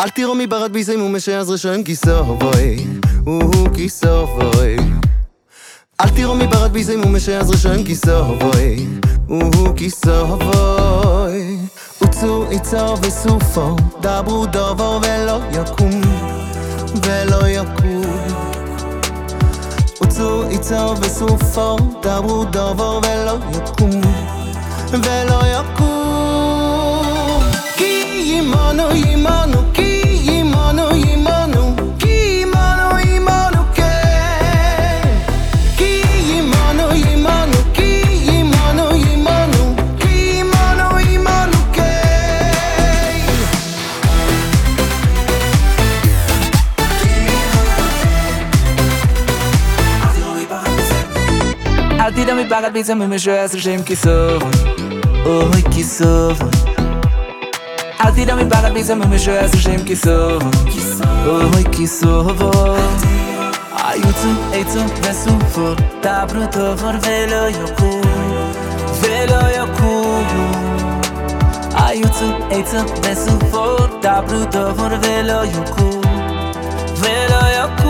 אל תראו מברד ביזים ומשאז ראשון כיסובוי, הוא כיסובוי. אל תראו מברד ביזים ומשאז ראשון כיסובוי, הוא כיסובוי. עוצו עצו וסופו, דברו דובו ולא יקום, ולא יקום. עוצו עצו וסופו, דברו דובו ולא יקום, ולא יקום. אל תדע מפחד ביצה ממשועס לשם כיסובון אוי כיסובון אל תדע מפחד ביצה ממשועס לשם כיסובון אוי כיסובון היוצו עצו וסופור דברו טובור ולא יקום ולא יקום היוצו עצו וסופור דברו טובור ולא יקום ולא יקום